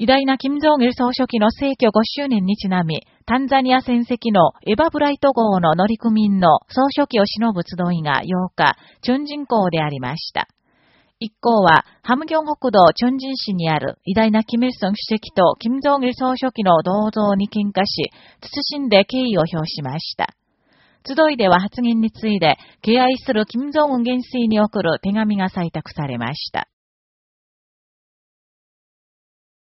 偉大な金正義総書記の逝去5周年にちなみ、タンザニア戦績のエヴァブライト号の乗組員の総書記を忍ぶ集いが8日、チョンジン港でありました。一行は、ハムギョン北道チョンジン市にある偉大なキム・イルソン主席と金正義総書記の銅像に喧嘩し、謹んで敬意を表しました。集いでは発言について、敬愛する金正恩元帥に送る手紙が採択されました。